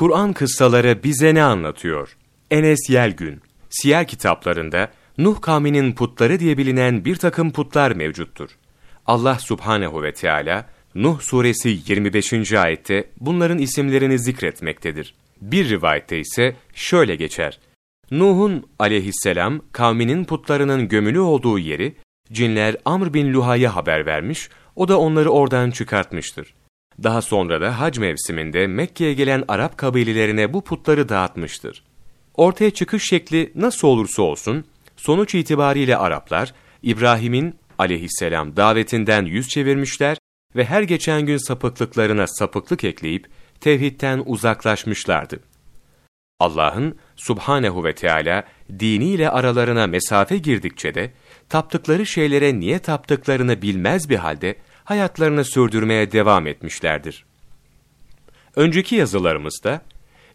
Kur'an kıssaları bize ne anlatıyor? Enes Yelgün, siyer kitaplarında Nuh kavminin putları diye bilinen bir takım putlar mevcuttur. Allah subhanehu ve Teala Nuh suresi 25. ayette bunların isimlerini zikretmektedir. Bir rivayette ise şöyle geçer. Nuh'un aleyhisselam kavminin putlarının gömülü olduğu yeri cinler Amr bin Luha'ya haber vermiş, o da onları oradan çıkartmıştır. Daha sonra da hac mevsiminde Mekke'ye gelen Arap kabilelerine bu putları dağıtmıştır. Ortaya çıkış şekli nasıl olursa olsun, sonuç itibariyle Araplar, İbrahim'in aleyhisselam davetinden yüz çevirmişler ve her geçen gün sapıklıklarına sapıklık ekleyip tevhidten uzaklaşmışlardı. Allah'ın subhanehu ve Teala diniyle aralarına mesafe girdikçe de taptıkları şeylere niye taptıklarını bilmez bir halde hayatlarını sürdürmeye devam etmişlerdir. Önceki yazılarımızda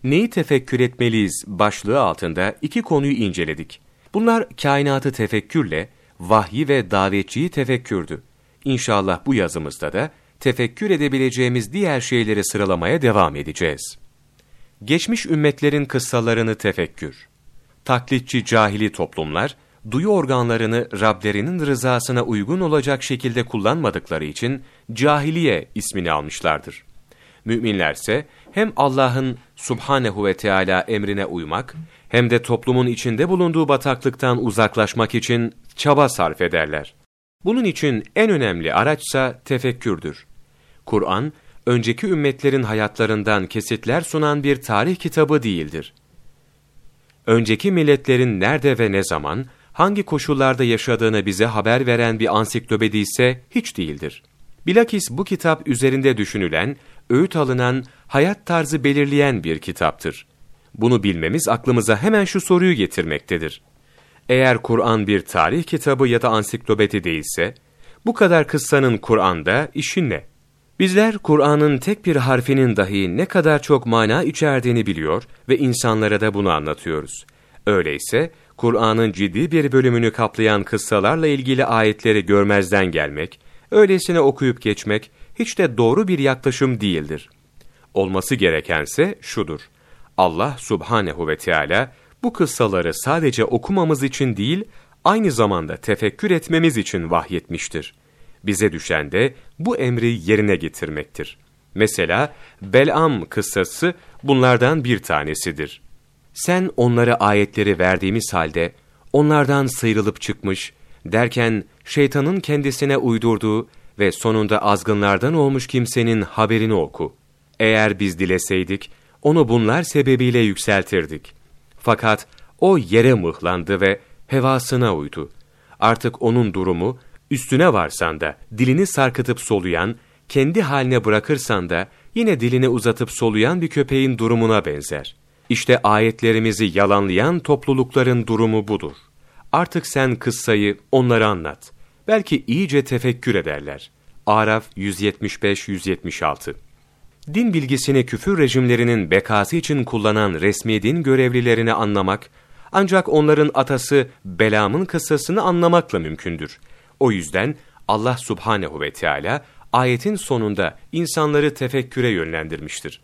neyi tefekkür etmeliyiz başlığı altında iki konuyu inceledik. Bunlar kainatı tefekkürle, vahyi ve davetçiyi tefekkürdü. İnşallah bu yazımızda da tefekkür edebileceğimiz diğer şeyleri sıralamaya devam edeceğiz. Geçmiş ümmetlerin kıssalarını tefekkür. Taklitçi cahili toplumlar, duyu organlarını Rablerinin rızasına uygun olacak şekilde kullanmadıkları için cahiliye ismini almışlardır. Müminlerse hem Allah'ın subhanehu ve Teala emrine uymak hem de toplumun içinde bulunduğu bataklıktan uzaklaşmak için çaba sarf ederler. Bunun için en önemli araçsa tefekkürdür. Kur'an, önceki ümmetlerin hayatlarından kesitler sunan bir tarih kitabı değildir. Önceki milletlerin nerede ve ne zaman, hangi koşullarda yaşadığını bize haber veren bir ansiklopedi ise hiç değildir. Bilakis bu kitap üzerinde düşünülen, öğüt alınan, hayat tarzı belirleyen bir kitaptır. Bunu bilmemiz aklımıza hemen şu soruyu getirmektedir. Eğer Kur'an bir tarih kitabı ya da ansiklopedi değilse, bu kadar kıssanın Kur'an'da işi ne? Bizler Kur'an'ın tek bir harfinin dahi ne kadar çok mana içerdiğini biliyor ve insanlara da bunu anlatıyoruz. Öyleyse Kur'an'ın ciddi bir bölümünü kaplayan kıssalarla ilgili ayetleri görmezden gelmek, öylesine okuyup geçmek hiç de doğru bir yaklaşım değildir. Olması gerekense şudur. Allah subhanehu ve Teala bu kıssaları sadece okumamız için değil, aynı zamanda tefekkür etmemiz için vahyetmiştir. Bize düşen de bu emri yerine getirmektir. Mesela Bel'am kıssası bunlardan bir tanesidir. Sen onlara ayetleri verdiğimiz halde onlardan sıyrılıp çıkmış derken şeytanın kendisine uydurduğu ve sonunda azgınlardan olmuş kimsenin haberini oku. Eğer biz dileseydik onu bunlar sebebiyle yükseltirdik. Fakat o yere mıhlandı ve hevasına uydu. Artık onun durumu üstüne varsan da dilini sarkıtıp soluyan, kendi haline bırakırsan da yine dilini uzatıp soluyan bir köpeğin durumuna benzer. İşte ayetlerimizi yalanlayan toplulukların durumu budur. Artık sen kıssayı onlara anlat. Belki iyice tefekkür ederler. Araf 175-176 Din bilgisini küfür rejimlerinin bekası için kullanan resmi din görevlilerini anlamak, ancak onların atası Belam'ın kıssasını anlamakla mümkündür. O yüzden Allah subhanehu ve Teala ayetin sonunda insanları tefekküre yönlendirmiştir.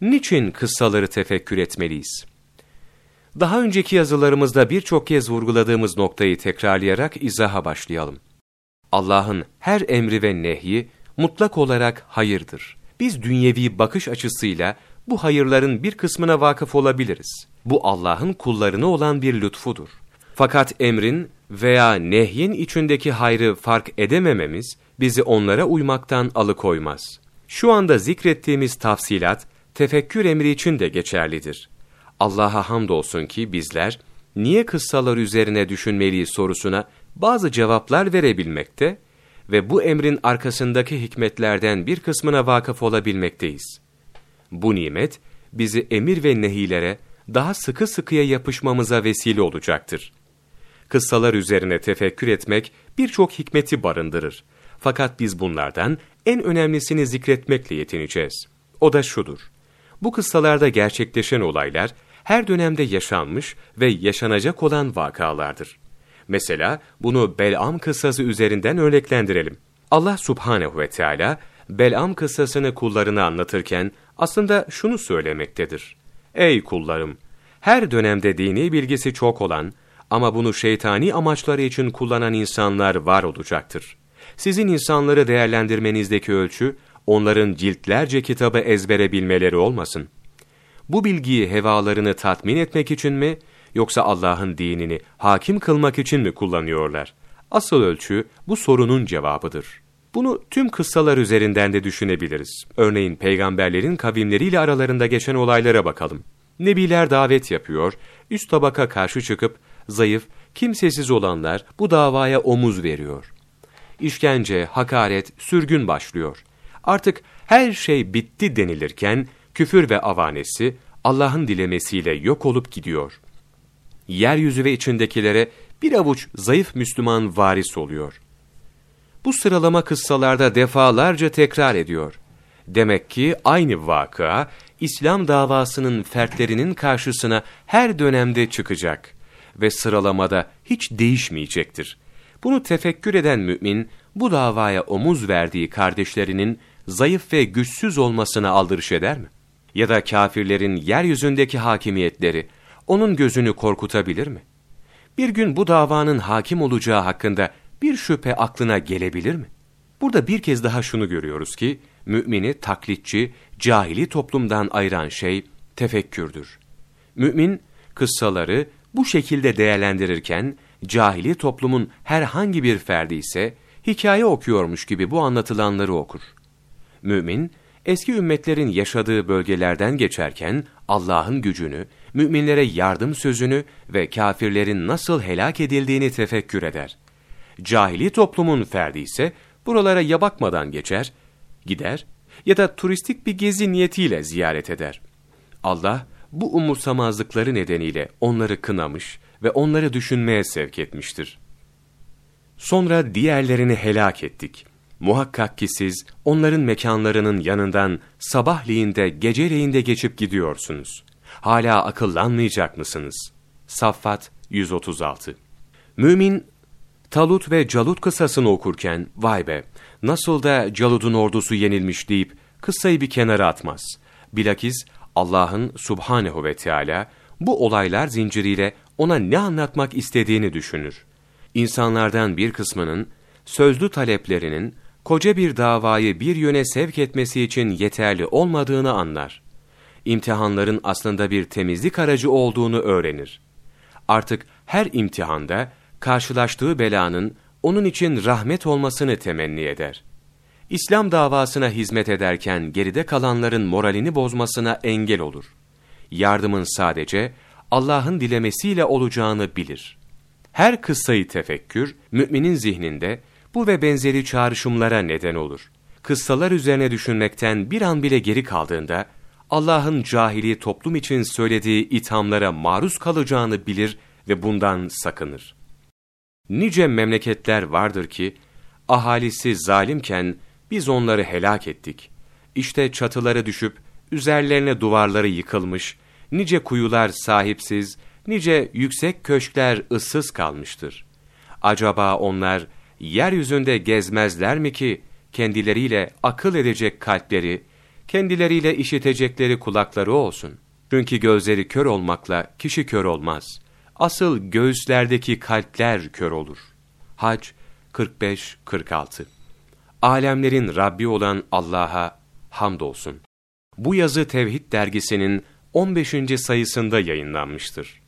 Niçin kıssaları tefekkür etmeliyiz? Daha önceki yazılarımızda birçok kez vurguladığımız noktayı tekrarlayarak izaha başlayalım. Allah'ın her emri ve nehyi mutlak olarak hayırdır. Biz dünyevi bakış açısıyla bu hayırların bir kısmına vakıf olabiliriz. Bu Allah'ın kullarına olan bir lütfudur. Fakat emrin veya nehyin içindeki hayrı fark edemememiz bizi onlara uymaktan alıkoymaz. Şu anda zikrettiğimiz tafsilat tefekkür emri için de geçerlidir. Allah'a hamdolsun ki bizler niye kıssalar üzerine düşünmeliyiz sorusuna bazı cevaplar verebilmekte ve bu emrin arkasındaki hikmetlerden bir kısmına vakıf olabilmekteyiz. Bu nimet bizi emir ve nehilere daha sıkı sıkıya yapışmamıza vesile olacaktır. Kıssalar üzerine tefekkür etmek birçok hikmeti barındırır. Fakat biz bunlardan en önemlisini zikretmekle yetineceğiz. O da şudur. Bu kıssalarda gerçekleşen olaylar her dönemde yaşanmış ve yaşanacak olan vakalardır. Mesela bunu Bel'am kıssası üzerinden örneklendirelim. Allah subhanehu ve Teala Bel'am kıssasını kullarına anlatırken Aslında şunu söylemektedir. Ey kullarım! Her dönemde dini bilgisi çok olan ama bunu şeytani amaçları için kullanan insanlar var olacaktır. Sizin insanları değerlendirmenizdeki ölçü, onların ciltlerce kitabı ezbere bilmeleri olmasın. Bu bilgiyi hevalarını tatmin etmek için mi, yoksa Allah'ın dinini hakim kılmak için mi kullanıyorlar? Asıl ölçü bu sorunun cevabıdır. Bunu tüm kıssalar üzerinden de düşünebiliriz. Örneğin peygamberlerin kavimleriyle aralarında geçen olaylara bakalım. Nebiler davet yapıyor, üst tabaka karşı çıkıp zayıf, kimsesiz olanlar bu davaya omuz veriyor. İşkence, hakaret, sürgün başlıyor. Artık her şey bitti denilirken küfür ve avanesi Allah'ın dilemesiyle yok olup gidiyor. Yeryüzü ve içindekilere bir avuç zayıf Müslüman varis oluyor. Bu sıralama kıssalarda defalarca tekrar ediyor. Demek ki aynı vakıa İslam davasının fertlerinin karşısına her dönemde çıkacak ve sıralamada hiç değişmeyecektir. Bunu tefekkür eden mümin, bu davaya omuz verdiği kardeşlerinin zayıf ve güçsüz olmasına aldırış eder mi? Ya da kafirlerin yeryüzündeki hakimiyetleri onun gözünü korkutabilir mi? Bir gün bu davanın hakim olacağı hakkında bir şüphe aklına gelebilir mi? Burada bir kez daha şunu görüyoruz ki, mümini taklitçi, cahili toplumdan ayıran şey tefekkürdür. Mümin, kıssaları bu şekilde değerlendirirken, cahili toplumun herhangi bir ferdi ise, hikaye okuyormuş gibi bu anlatılanları okur. Mümin, eski ümmetlerin yaşadığı bölgelerden geçerken Allah'ın gücünü, müminlere yardım sözünü ve kafirlerin nasıl helak edildiğini tefekkür eder. Cahili toplumun ferdi ise buralara ya bakmadan geçer, gider ya da turistik bir gezi niyetiyle ziyaret eder. Allah bu umursamazlıkları nedeniyle onları kınamış ve onları düşünmeye sevk etmiştir. Sonra diğerlerini helak ettik. Muhakkak ki siz onların mekanlarının yanından sabahleyinde geceleyinde geçip gidiyorsunuz. Hala akıllanmayacak mısınız? Saffat 136 Mümin, Talut ve Calut kıssasını okurken, vay be, nasıl da Calut'un ordusu yenilmiş deyip kıssayı bir kenara atmaz. Bilakis Allah'ın subhanehu ve Teala bu olaylar zinciriyle ona ne anlatmak istediğini düşünür. İnsanlardan bir kısmının sözlü taleplerinin koca bir davayı bir yöne sevk etmesi için yeterli olmadığını anlar. İmtihanların aslında bir temizlik aracı olduğunu öğrenir. Artık her imtihanda karşılaştığı belanın onun için rahmet olmasını temenni eder. İslam davasına hizmet ederken geride kalanların moralini bozmasına engel olur. Yardımın sadece Allah'ın dilemesiyle olacağını bilir. Her kıssayı tefekkür, müminin zihninde bu ve benzeri çağrışımlara neden olur. Kıssalar üzerine düşünmekten bir an bile geri kaldığında, Allah'ın cahili toplum için söylediği ithamlara maruz kalacağını bilir ve bundan sakınır. Nice memleketler vardır ki, ahalisi zalimken biz onları helak ettik. İşte çatıları düşüp, üzerlerine duvarları yıkılmış, nice kuyular sahipsiz, nice yüksek köşkler ıssız kalmıştır. Acaba onlar yeryüzünde gezmezler mi ki, kendileriyle akıl edecek kalpleri, kendileriyle işitecekleri kulakları olsun. Çünkü gözleri kör olmakla kişi kör olmaz. Asıl göğüslerdeki kalpler kör olur. Hac 45-46 Alemlerin Rabbi olan Allah'a hamdolsun. Bu yazı Tevhid dergisinin 15. sayısında yayınlanmıştır.